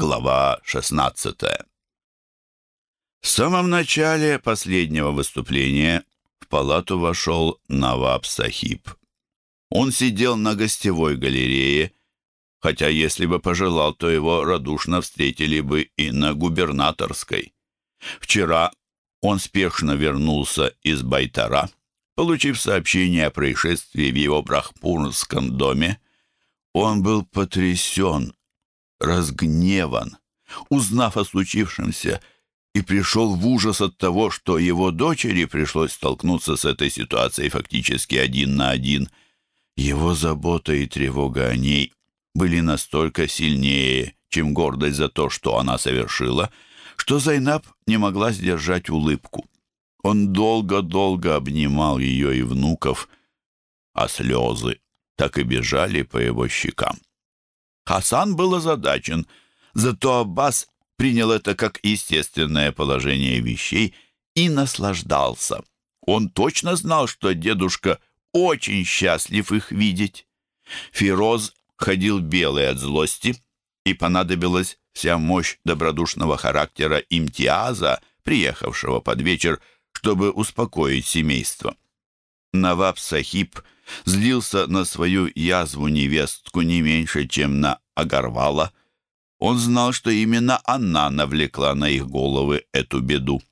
Глава 16 В самом начале последнего выступления в палату вошел Наваб Сахиб. Он сидел на гостевой галерее, хотя если бы пожелал, то его радушно встретили бы и на губернаторской. Вчера он спешно вернулся из Байтара, получив сообщение о происшествии в его брахпурском доме. Он был потрясен разгневан, узнав о случившемся, и пришел в ужас от того, что его дочери пришлось столкнуться с этой ситуацией фактически один на один. Его забота и тревога о ней были настолько сильнее, чем гордость за то, что она совершила, что Зайнаб не могла сдержать улыбку. Он долго-долго обнимал ее и внуков, а слезы так и бежали по его щекам. Хасан был озадачен, зато Аббас принял это как естественное положение вещей и наслаждался. Он точно знал, что дедушка очень счастлив их видеть. Фироз ходил белый от злости, и понадобилась вся мощь добродушного характера имтиаза, приехавшего под вечер, чтобы успокоить семейство. Наваб Сахиб – злился на свою язву-невестку не меньше, чем на Агарвала. Он знал, что именно она навлекла на их головы эту беду.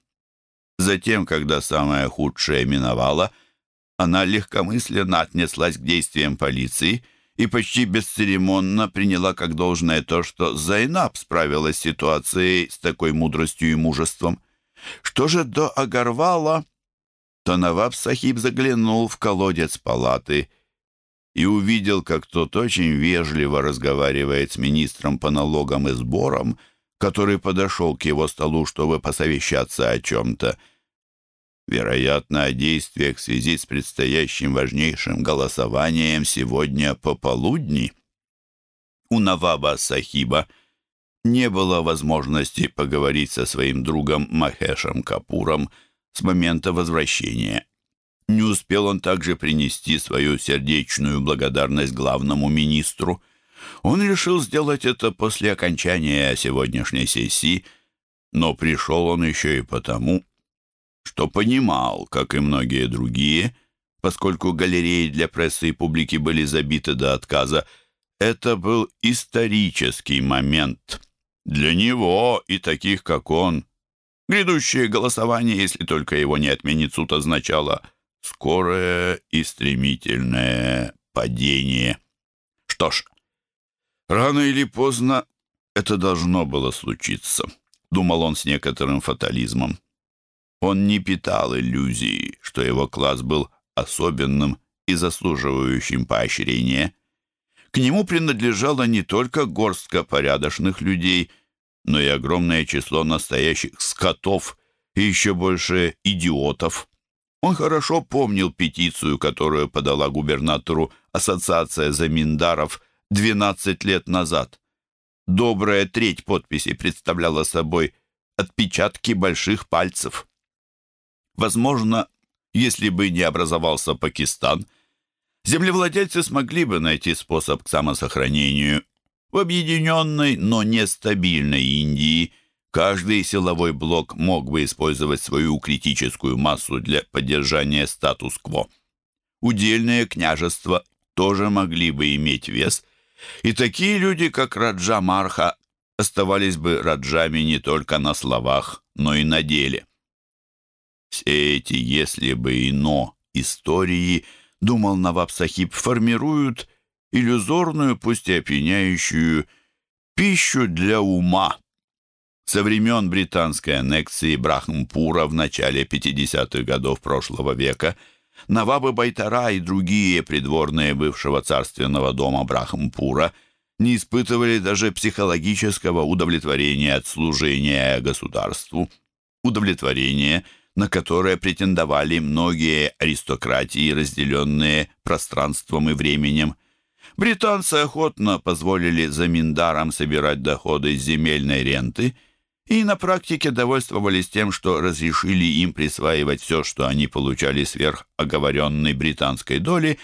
Затем, когда самое худшее миновало, она легкомысленно отнеслась к действиям полиции и почти бесцеремонно приняла как должное то, что Зайнаб справилась с ситуацией с такой мудростью и мужеством. Что же до Агарвала то Наваб Сахиб заглянул в колодец палаты и увидел, как тот очень вежливо разговаривает с министром по налогам и сборам, который подошел к его столу, чтобы посовещаться о чем-то. Вероятно, о действиях в связи с предстоящим важнейшим голосованием сегодня пополудни. У Наваба Сахиба не было возможности поговорить со своим другом Махешем Капуром – с момента возвращения. Не успел он также принести свою сердечную благодарность главному министру. Он решил сделать это после окончания сегодняшней сессии, но пришел он еще и потому, что понимал, как и многие другие, поскольку галереи для прессы и публики были забиты до отказа, это был исторический момент для него и таких, как он, Грядущее голосование, если только его не отменит суд, означало скорое и стремительное падение. Что ж, рано или поздно это должно было случиться, думал он с некоторым фатализмом. Он не питал иллюзии, что его класс был особенным и заслуживающим поощрения. К нему принадлежала не только горстка порядочных людей – но и огромное число настоящих скотов и еще больше идиотов. Он хорошо помнил петицию, которую подала губернатору Ассоциация заминдаров 12 лет назад. Добрая треть подписей представляла собой отпечатки больших пальцев. Возможно, если бы не образовался Пакистан, землевладельцы смогли бы найти способ к самосохранению в объединенной, но нестабильной Индии каждый силовой блок мог бы использовать свою критическую массу для поддержания статус-кво. Удельные княжества тоже могли бы иметь вес, и такие люди, как Раджа Марха, оставались бы раджами не только на словах, но и на деле. Все эти «если бы и но» истории, думал Наваб Сахиб, формируют иллюзорную, пусть и опьяняющую, пищу для ума. Со времен британской аннексии Брахмпура в начале 50-х годов прошлого века Навабы Байтара и другие придворные бывшего царственного дома Брахмпура не испытывали даже психологического удовлетворения от служения государству. Удовлетворение, на которое претендовали многие аристократии, разделенные пространством и временем – Британцы охотно позволили заминдарам собирать доходы из земельной ренты и на практике довольствовались тем, что разрешили им присваивать все, что они получали сверх оговоренной британской доли,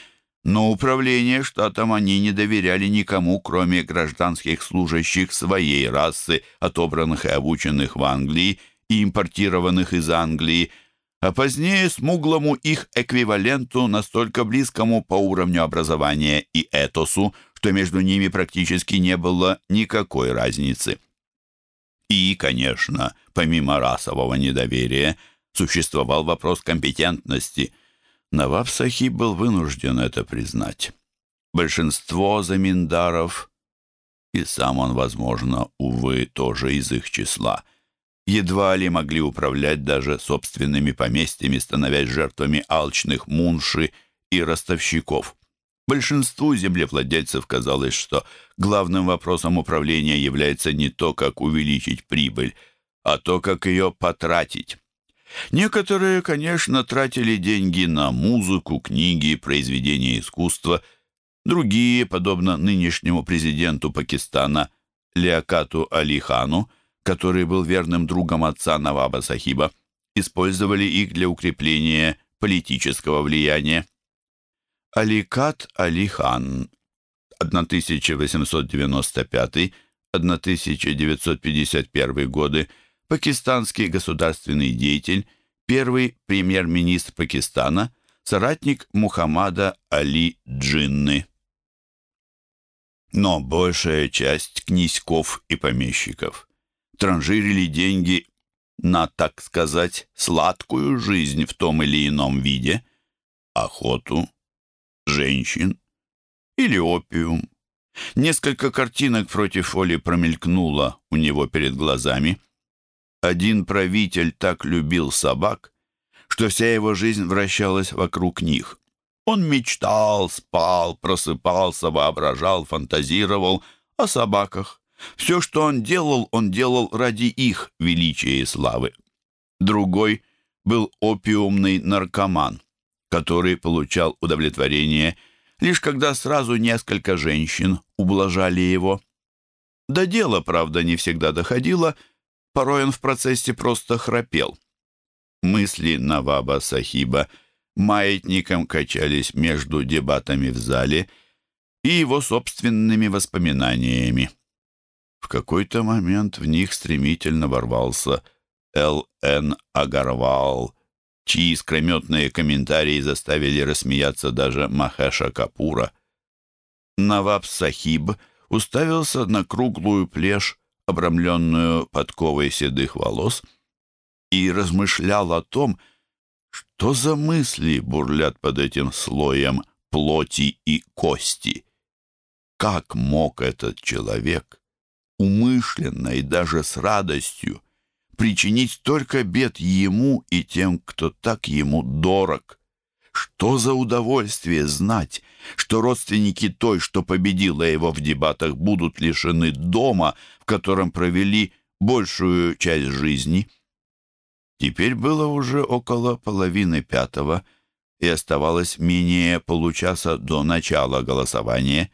Но управление штатом они не доверяли никому, кроме гражданских служащих своей расы, отобранных и обученных в Англии и импортированных из Англии, а позднее смуглому их эквиваленту, настолько близкому по уровню образования и этосу, что между ними практически не было никакой разницы. И, конечно, помимо расового недоверия, существовал вопрос компетентности. Наваб Сахиб был вынужден это признать. Большинство заминдаров, и сам он, возможно, увы, тоже из их числа, едва ли могли управлять даже собственными поместьями, становясь жертвами алчных мунши и ростовщиков. Большинству землевладельцев казалось, что главным вопросом управления является не то, как увеличить прибыль, а то, как ее потратить. Некоторые, конечно, тратили деньги на музыку, книги, произведения искусства. Другие, подобно нынешнему президенту Пакистана Лиакату Алихану, который был верным другом отца Наваба Сахиба, использовали их для укрепления политического влияния. Аликат Алихан 1895-1951 годы, пакистанский государственный деятель, первый премьер-министр Пакистана, соратник Мухаммада Али Джинны. Но большая часть князьков и помещиков транжирили деньги на, так сказать, сладкую жизнь в том или ином виде, охоту, женщин или опиум. Несколько картинок против Оли промелькнуло у него перед глазами. Один правитель так любил собак, что вся его жизнь вращалась вокруг них. Он мечтал, спал, просыпался, воображал, фантазировал о собаках. Все, что он делал, он делал ради их величия и славы. Другой был опиумный наркоман который получал удовлетворение лишь когда сразу несколько женщин ублажали его. До дела, правда, не всегда доходило, порой он в процессе просто храпел. Мысли Наваба Сахиба маятником качались между дебатами в зале и его собственными воспоминаниями. В какой-то момент в них стремительно ворвался Л.Н. Агарвал, чьи искрометные комментарии заставили рассмеяться даже Махеша Капура. Наваб Сахиб уставился на круглую плешь, обрамленную подковой седых волос, и размышлял о том, что за мысли бурлят под этим слоем плоти и кости. Как мог этот человек умышленно и даже с радостью причинить столько бед ему и тем, кто так ему дорог. Что за удовольствие знать, что родственники той, что победила его в дебатах, будут лишены дома, в котором провели большую часть жизни. Теперь было уже около половины пятого, и оставалось менее получаса до начала голосования.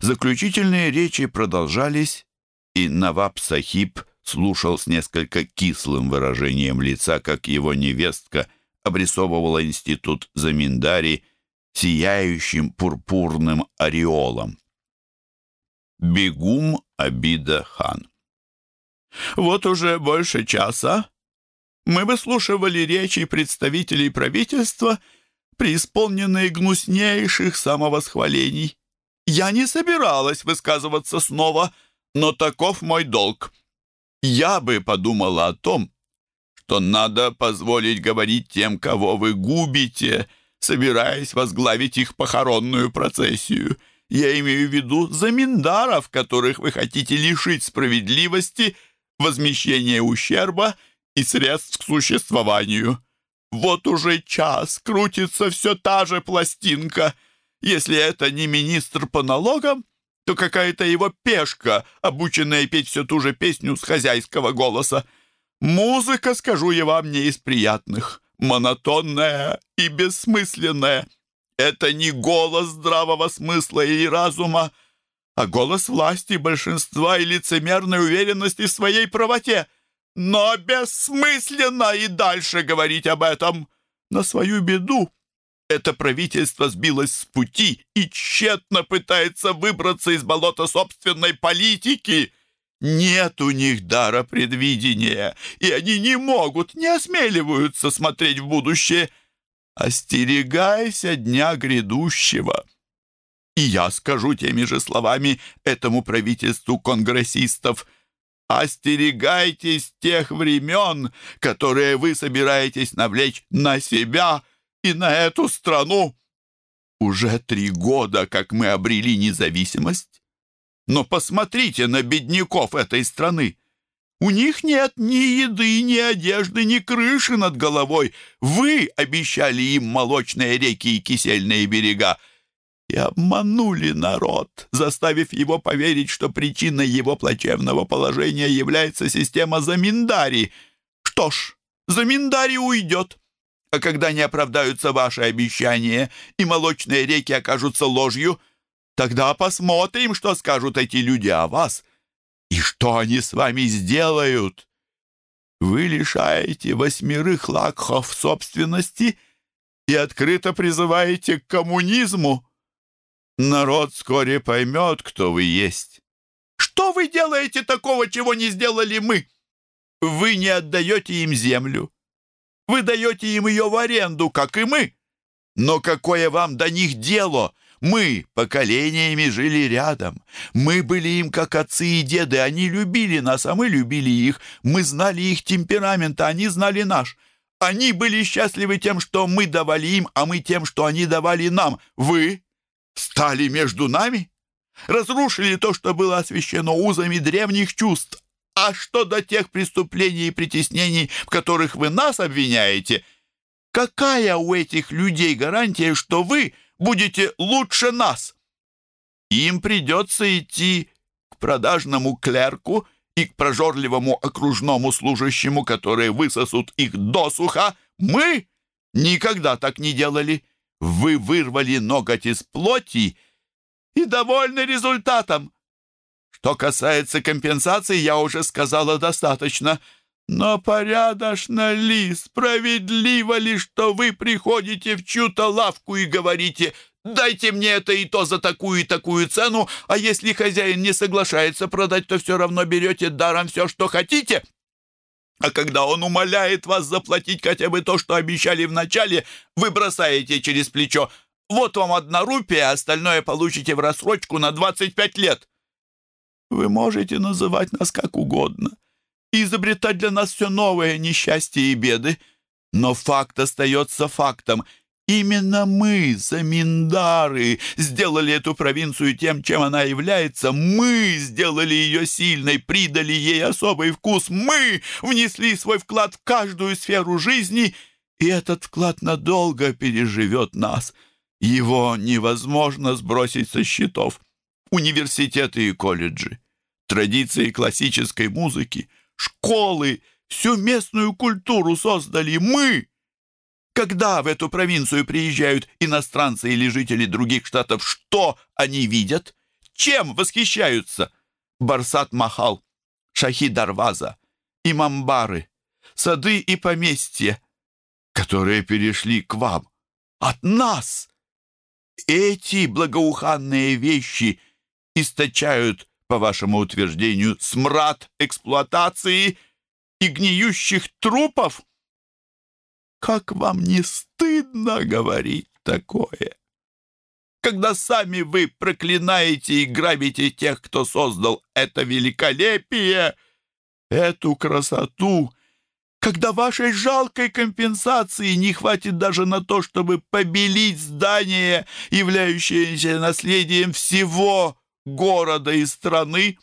Заключительные речи продолжались, и Наваб Сахиб – слушал с несколько кислым выражением лица, как его невестка обрисовывала институт Заминдари сияющим пурпурным ореолом. Бегум Абида хан Вот уже больше часа мы выслушивали речи представителей правительства, преисполненные гнуснейших самовосхвалений. Я не собиралась высказываться снова, но таков мой долг я бы подумала о том, что надо позволить говорить тем, кого вы губите, собираясь возглавить их похоронную процессию. Я имею в виду заминдаров, которых вы хотите лишить справедливости, возмещения ущерба и средств к существованию. Вот уже час крутится все та же пластинка. Если это не министр по налогам, то какая-то его пешка, обученная петь всю ту же песню с хозяйского голоса. Музыка, скажу я вам, не из приятных, монотонная и бессмысленная. Это не голос здравого смысла или разума, а голос власти большинства и лицемерной уверенности в своей правоте. Но бессмысленно и дальше говорить об этом. На свою беду Это правительство сбилось с пути и тщетно пытается выбраться из болота собственной политики. Нет у них дара предвидения, и они не могут, не осмеливаются смотреть в будущее. Остерегайся дня грядущего. И я скажу теми же словами этому правительству конгрессистов. Остерегайтесь тех времен, которые вы собираетесь навлечь на себя и на эту страну. Уже три года, как мы обрели независимость, но посмотрите на бедняков этой страны. У них нет ни еды, ни одежды, ни крыши над головой. Вы обещали им молочные реки и кисельные берега. И обманули народ, заставив его поверить, что причиной его плачевного положения является система Заминдари. Что ж, Заминдари уйдет. А когда не оправдаются ваши обещания и молочные реки окажутся ложью — Тогда посмотрим, что скажут эти люди о вас и что они с вами сделают. Вы лишаете восьмерых лакхов собственности и открыто призываете к коммунизму. Народ вскоре поймет, кто вы есть. Что вы делаете такого, чего не сделали мы? Вы не отдаете им землю. Вы даете им ее в аренду, как и мы. Но какое вам до них дело? Мы поколениями жили рядом. Мы были им как отцы и деды. Они любили нас, а мы любили их. Мы знали их темперамент, а они знали наш. Они были счастливы тем, что мы давали им, а мы тем, что они давали нам. Вы стали между нами? Разрушили то, что было освящено узами древних чувств. А что до тех преступлений и притеснений, в которых вы нас обвиняете? Какая у этих людей гарантия, что вы будете лучше нас. Им придется идти к продажному клерку и к прожорливому окружному служащему, которые высосут их досуха. Мы никогда так не делали. Вы вырвали ноготь из плоти и довольны результатом. Что касается компенсации, я уже сказала достаточно — но порядочно ли, справедливо ли, что вы приходите в чью-то лавку и говорите «Дайте мне это и то за такую и такую цену, а если хозяин не соглашается продать, то все равно берете даром все, что хотите?» А когда он умоляет вас заплатить хотя бы то, что обещали вначале, вы бросаете через плечо «Вот вам одна рупия, а остальное получите в рассрочку на 25 лет». Вы можете называть нас как угодно и изобретать для нас все новое несчастье и беды. Но факт остается фактом. Именно мы, заминдары, сделали эту провинцию тем, чем она является. Мы сделали ее сильной, придали ей особый вкус. Мы внесли свой вклад в каждую сферу жизни, и этот вклад надолго переживет нас. Его невозможно сбросить со счетов. Университеты и колледжи, традиции классической музыки — школы, всю местную культуру создали мы. Когда в эту провинцию приезжают иностранцы или жители других штатов, что они видят? Чем восхищаются? Барсат Махал, Шахи Дарваза, Имамбары, сады и поместья, которые перешли к вам, от нас. Эти благоуханные вещи источают по вашему утверждению, смрад эксплуатации и гниющих трупов? Как вам не стыдно говорить такое? Когда сами вы проклинаете и грабите тех, кто создал это великолепие, эту красоту, когда вашей жалкой компенсации не хватит даже на то, чтобы побелить здание, являющееся наследием всего города и страны.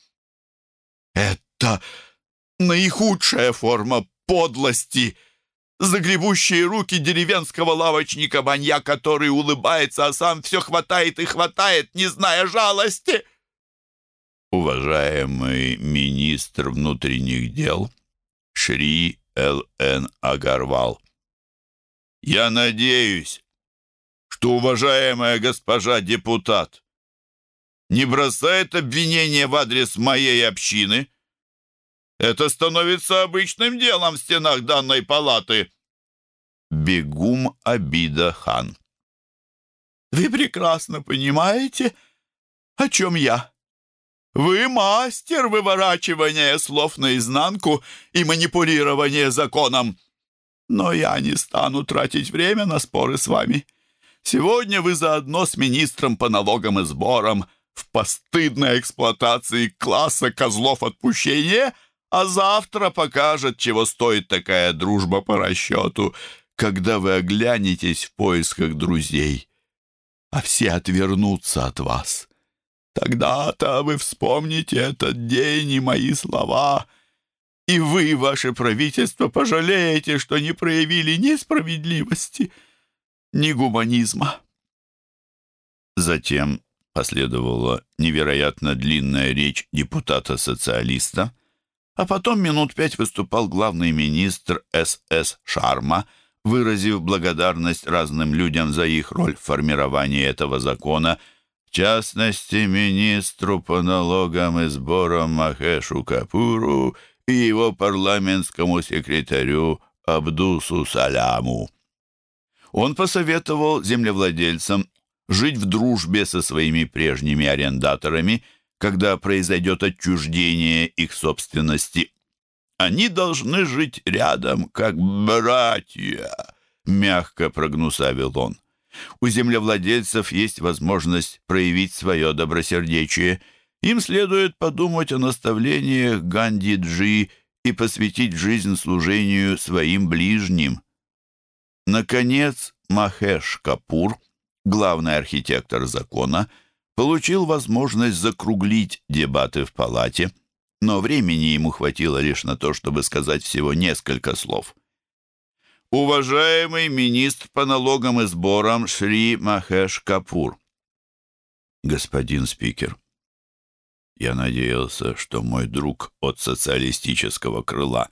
Это наихудшая форма подлости, загребущие руки деревенского лавочника Банья, который улыбается, а сам все хватает и хватает, не зная жалости. Уважаемый министр внутренних дел Шри Л.Н. Агарвал, я надеюсь, что уважаемая госпожа депутат не бросает обвинения в адрес моей общины. Это становится обычным делом в стенах данной палаты. Бегум Абида хан Вы прекрасно понимаете, о чем я. Вы мастер выворачивания слов наизнанку и манипулирования законом. Но я не стану тратить время на споры с вами. Сегодня вы заодно с министром по налогам и сборам в постыдной эксплуатации класса козлов отпущения, а завтра покажет, чего стоит такая дружба по расчету, когда вы оглянетесь в поисках друзей, а все отвернутся от вас. Тогда-то вы вспомните этот день и мои слова, и вы, ваше правительство, пожалеете, что не проявили ни справедливости, ни гуманизма. Затем последовала невероятно длинная речь депутата-социалиста, а потом минут пять выступал главный министр СС Шарма, выразив благодарность разным людям за их роль в формировании этого закона – в частности, министру по налогам и сборам Махешу Капуру и его парламентскому секретарю Абдусу Саляму. Он посоветовал землевладельцам жить в дружбе со своими прежними арендаторами, когда произойдет отчуждение их собственности. Они должны жить рядом, как братья, мягко прогнусавил он. У землевладельцев есть возможность проявить свое добросердечие. Им следует подумать о наставлениях Ганди-Джи и посвятить жизнь служению своим ближним. Наконец, Махеш Капур, главный архитектор закона, получил возможность закруглить дебаты в палате, но времени ему хватило лишь на то, чтобы сказать всего несколько слов. Уважаемый министр по налогам и сборам Шри Махеш Капур. Господин спикер, я надеялся, что мой друг от социалистического крыла,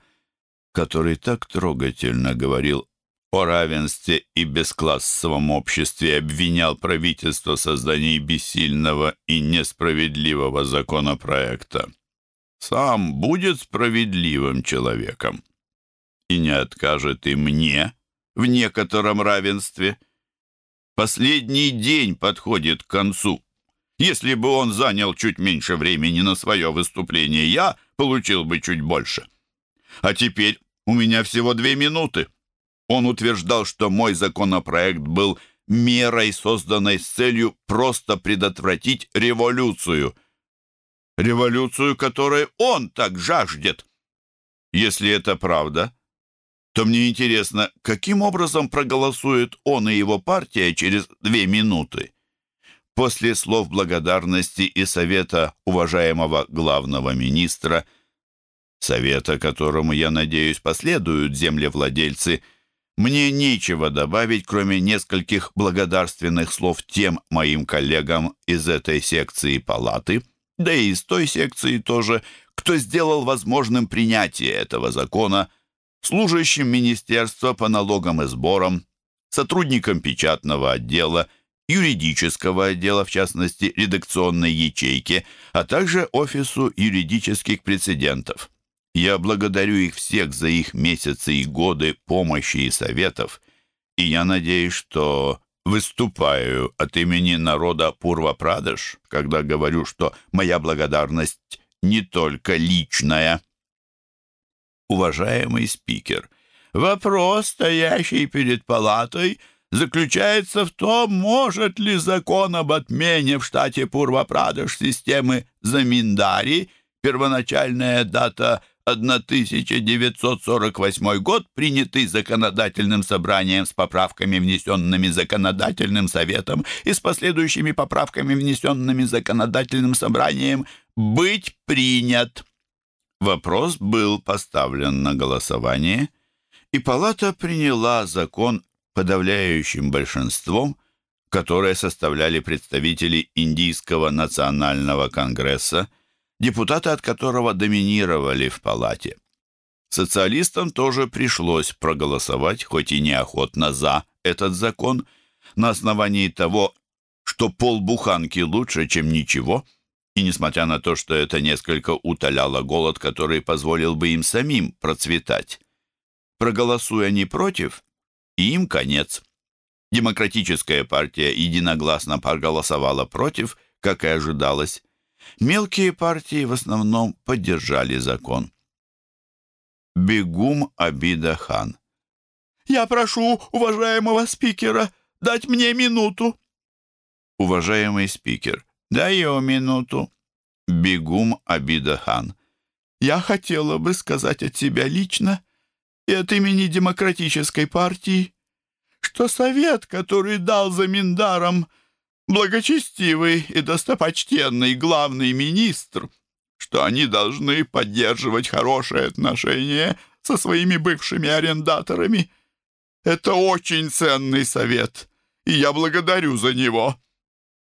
который так трогательно говорил о равенстве и бесклассовом обществе обвинял правительство в создании бессильного и несправедливого законопроекта, сам будет справедливым человеком и не откажет и мне в некотором равенстве. Последний день подходит к концу. Если бы он занял чуть меньше времени на свое выступление, я получил бы чуть больше. А теперь у меня всего две минуты. Он утверждал, что мой законопроект был мерой, созданной с целью просто предотвратить революцию. Революцию, которой он так жаждет. Если это правда, то мне интересно, каким образом проголосует он и его партия через две минуты. После слов благодарности и совета уважаемого главного министра, совета которому, я надеюсь, последуют землевладельцы, мне нечего добавить, кроме нескольких благодарственных слов тем моим коллегам из этой секции палаты, да и из той секции тоже, кто сделал возможным принятие этого закона – служащим Министерства по налогам и сборам, сотрудникам печатного отдела, юридического отдела, в частности, редакционной ячейки, а также офису юридических прецедентов. Я благодарю их всех за их месяцы и годы помощи и советов, и я надеюсь, что выступаю от имени народа Пурва-Прадеш, когда говорю, что моя благодарность не только личная. Уважаемый спикер, вопрос, стоящий перед палатой, заключается в том, может ли закон об отмене в штате Пурвапрадыш системы Заминдари, первоначальная дата 1948 год, принятый законодательным собранием с поправками, внесенными законодательным советом и с последующими поправками, внесенными законодательным собранием, быть принят. Вопрос был поставлен на голосование, и палата приняла закон подавляющим большинством, которое составляли представители Индийского национального конгресса, депутаты от которого доминировали в палате. Социалистам тоже пришлось проголосовать, хоть и неохотно, за этот закон, на основании того, что полбуханки лучше, чем ничего – и несмотря на то, что это несколько утоляло голод, который позволил бы им самим процветать. Проголосуя не против, и им конец. Демократическая партия единогласно проголосовала против, как и ожидалось. Мелкие партии в основном поддержали закон. Бегум Абида хан. «Я прошу уважаемого спикера дать мне минуту». Уважаемый спикер, даю минуту. Бегум Абида хан. «Я хотела бы сказать от себя лично и от имени Демократической партии, что совет, который дал за Миндаром благочестивый и достопочтенный главный министр, что они должны поддерживать хорошие отношения со своими бывшими арендаторами. Это очень ценный совет, и я благодарю за него.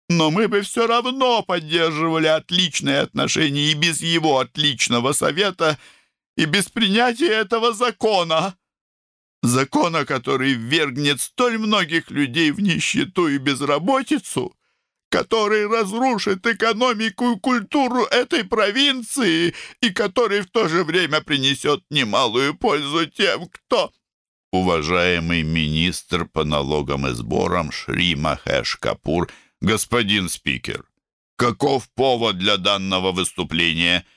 Но мы бы все равно поддерживали отличные отношения и без его отличного совета, и без принятия этого закона. Закона, который ввергнет столь многих людей в нищету и безработицу, который разрушит экономику и культуру этой провинции и который в то же время принесет немалую пользу тем, кто... Уважаемый министр по налогам и сборам Шри Махеш Капур, господин спикер, каков повод для данного выступления —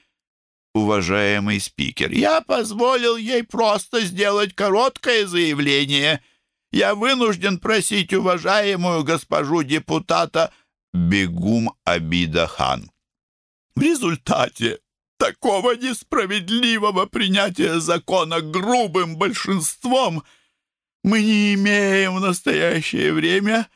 уважаемый спикер, я позволил ей просто сделать короткое заявление. Я вынужден просить уважаемую госпожу депутата Бегум Абида Хан. В результате такого несправедливого принятия закона грубым большинством мы не имеем в настоящее время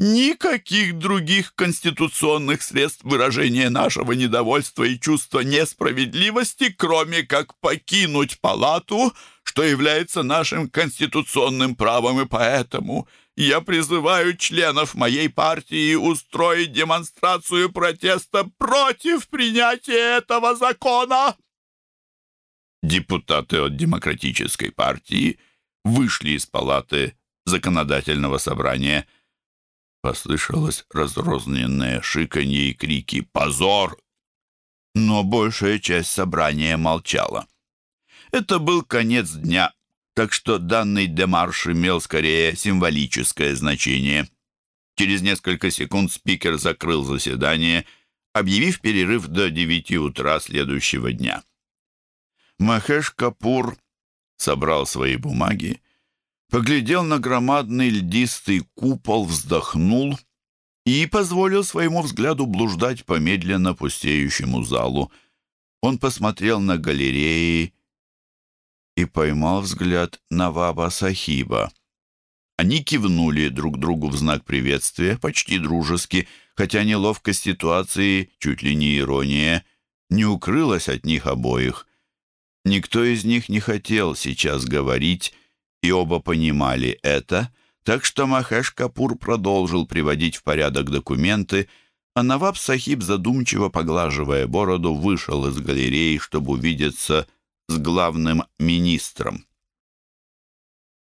никаких других конституционных средств выражения нашего недовольства и чувства несправедливости, кроме как покинуть палату, что является нашим конституционным правом, и поэтому я призываю членов моей партии устроить демонстрацию протеста против принятия этого закона. Депутаты от Демократической партии вышли из палаты законодательного собрания – Послышалось разрозненное шиканье и крики «Позор!». Но большая часть собрания молчала. Это был конец дня, так что данный демарш имел скорее символическое значение. Через несколько секунд спикер закрыл заседание, объявив перерыв до девяти утра следующего дня. Махеш Капур собрал свои бумаги поглядел на громадный льдистый купол, вздохнул и позволил своему взгляду блуждать по медленно пустеющему залу. Он посмотрел на галереи и поймал взгляд Наваба Сахиба. Они кивнули друг другу в знак приветствия, почти дружески, хотя неловкость ситуации, чуть ли не ирония, не укрылась от них обоих. Никто из них не хотел сейчас говорить, и оба понимали это, так что Махеш Капур продолжил приводить в порядок документы, а Наваб Сахиб, задумчиво поглаживая бороду, вышел из галереи, чтобы увидеться с главным министром.